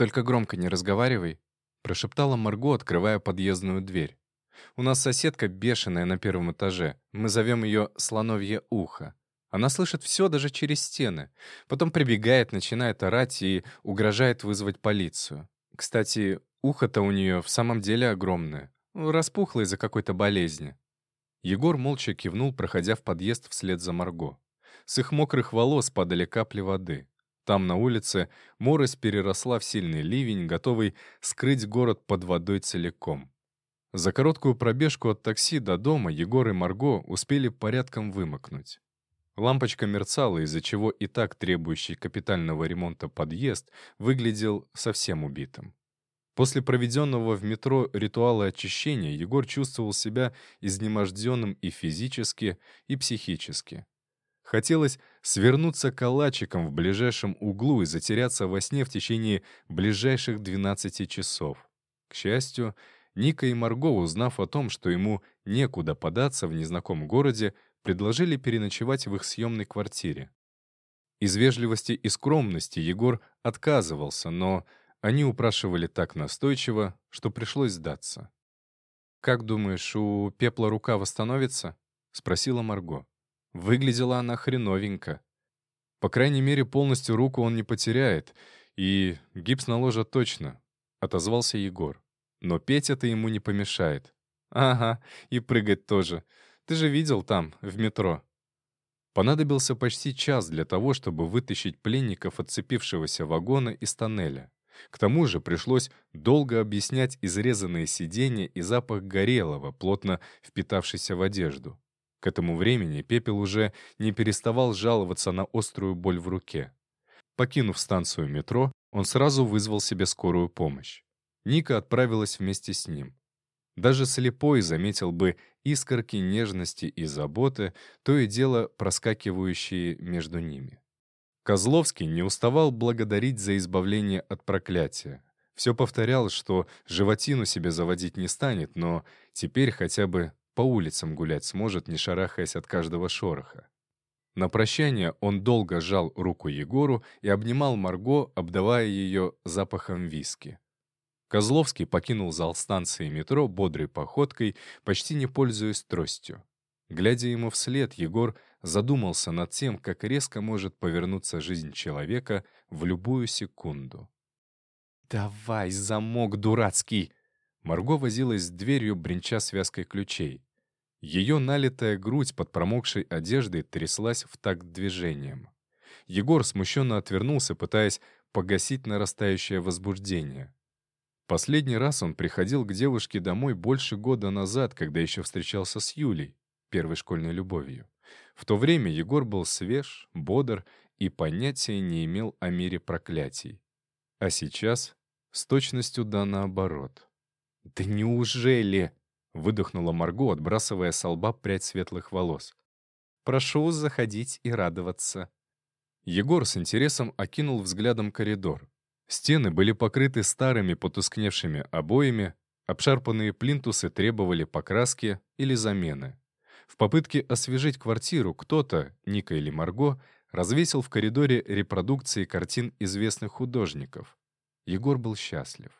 «Только громко не разговаривай», — прошептала Марго, открывая подъездную дверь. «У нас соседка бешеная на первом этаже. Мы зовем ее «слоновье ухо». Она слышит все даже через стены. Потом прибегает, начинает орать и угрожает вызвать полицию. Кстати, ухо-то у нее в самом деле огромное. Распухло из-за какой-то болезни. Егор молча кивнул, проходя в подъезд вслед за Марго. С их мокрых волос падали капли воды. Там, на улице, морось переросла в сильный ливень, готовый скрыть город под водой целиком. За короткую пробежку от такси до дома Егор и Марго успели порядком вымокнуть. Лампочка мерцала, из-за чего и так требующий капитального ремонта подъезд выглядел совсем убитым. После проведенного в метро ритуала очищения Егор чувствовал себя изнеможденным и физически, и психически. Хотелось свернуться калачиком в ближайшем углу и затеряться во сне в течение ближайших 12 часов. К счастью, Ника и Марго, узнав о том, что ему некуда податься в незнакомом городе, предложили переночевать в их съемной квартире. Из вежливости и скромности Егор отказывался, но они упрашивали так настойчиво, что пришлось сдаться. «Как думаешь, у пепла рука восстановится?» — спросила Марго. Выглядела она хреновенько. По крайней мере, полностью руку он не потеряет, и гипс наложат точно, — отозвался Егор. Но петь это ему не помешает. Ага, и прыгать тоже. Ты же видел там, в метро. Понадобился почти час для того, чтобы вытащить пленников отцепившегося вагона из тоннеля. К тому же пришлось долго объяснять изрезанные сиденья и запах горелого, плотно впитавшийся в одежду. К этому времени Пепел уже не переставал жаловаться на острую боль в руке. Покинув станцию метро, он сразу вызвал себе скорую помощь. Ника отправилась вместе с ним. Даже слепой заметил бы искорки нежности и заботы, то и дело проскакивающие между ними. Козловский не уставал благодарить за избавление от проклятия. Все повторял, что животину себе заводить не станет, но теперь хотя бы по улицам гулять сможет, не шарахаясь от каждого шороха. На прощание он долго жал руку Егору и обнимал Марго, обдавая ее запахом виски. Козловский покинул зал станции метро бодрой походкой, почти не пользуясь тростью. Глядя ему вслед, Егор задумался над тем, как резко может повернуться жизнь человека в любую секунду. «Давай, замок дурацкий!» Марго возилась с дверью, бренча связкой ключей. Ее налитая грудь под промокшей одеждой тряслась в такт движением. Егор смущенно отвернулся, пытаясь погасить нарастающее возбуждение. Последний раз он приходил к девушке домой больше года назад, когда еще встречался с Юлей, первой школьной любовью. В то время Егор был свеж, бодр и понятия не имел о мире проклятий. А сейчас с точностью да наоборот. «Да неужели?» — выдохнула Марго, отбрасывая с лба прядь светлых волос. «Прошу заходить и радоваться». Егор с интересом окинул взглядом коридор. Стены были покрыты старыми потускневшими обоями, обшарпанные плинтусы требовали покраски или замены. В попытке освежить квартиру кто-то, Ника или Марго, развесил в коридоре репродукции картин известных художников. Егор был счастлив.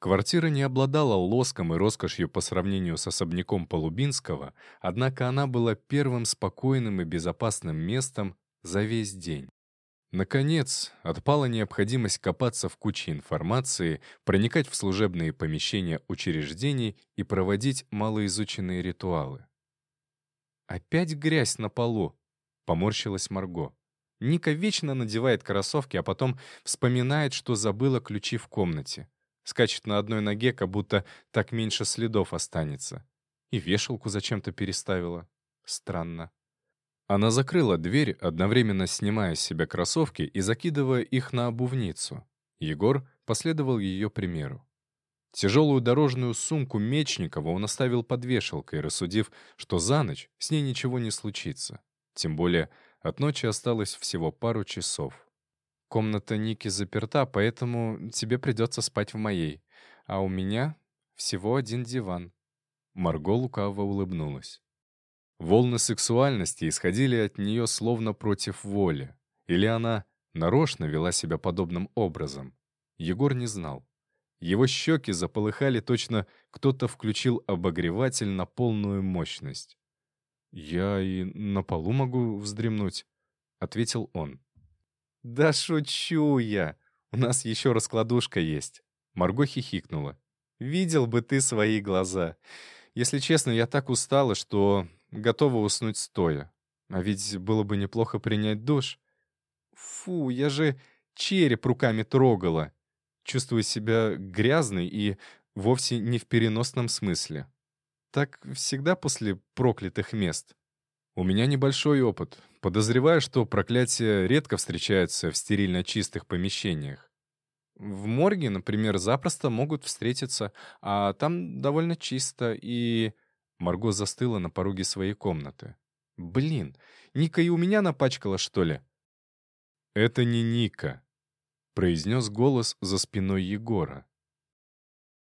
Квартира не обладала лоском и роскошью по сравнению с особняком Полубинского, однако она была первым спокойным и безопасным местом за весь день. Наконец, отпала необходимость копаться в куче информации, проникать в служебные помещения учреждений и проводить малоизученные ритуалы. «Опять грязь на полу», — поморщилась Марго. Ника вечно надевает кроссовки, а потом вспоминает, что забыла ключи в комнате. Скачет на одной ноге, как будто так меньше следов останется. И вешалку зачем-то переставила. Странно. Она закрыла дверь, одновременно снимая с себя кроссовки и закидывая их на обувницу. Егор последовал ее примеру. Тяжелую дорожную сумку Мечникова он оставил под вешалкой, рассудив, что за ночь с ней ничего не случится. Тем более от ночи осталось всего пару часов. Комната Ники заперта, поэтому тебе придется спать в моей. А у меня всего один диван». Марго лукаво улыбнулась. Волны сексуальности исходили от нее словно против воли. Или она нарочно вела себя подобным образом. Егор не знал. Его щеки заполыхали точно кто-то включил обогреватель на полную мощность. «Я и на полу могу вздремнуть», — ответил он. «Да шучу я! У нас еще раскладушка есть!» Марго хихикнула. «Видел бы ты свои глаза. Если честно, я так устала, что готова уснуть стоя. А ведь было бы неплохо принять душ. Фу, я же череп руками трогала. Чувствую себя грязной и вовсе не в переносном смысле. Так всегда после проклятых мест. У меня небольшой опыт. Подозреваю, что проклятие редко встречается в стерильно чистых помещениях. В морге, например, запросто могут встретиться, а там довольно чисто, и... Марго застыла на пороге своей комнаты. «Блин, Ника и у меня напачкала, что ли?» «Это не Ника», — произнес голос за спиной Егора.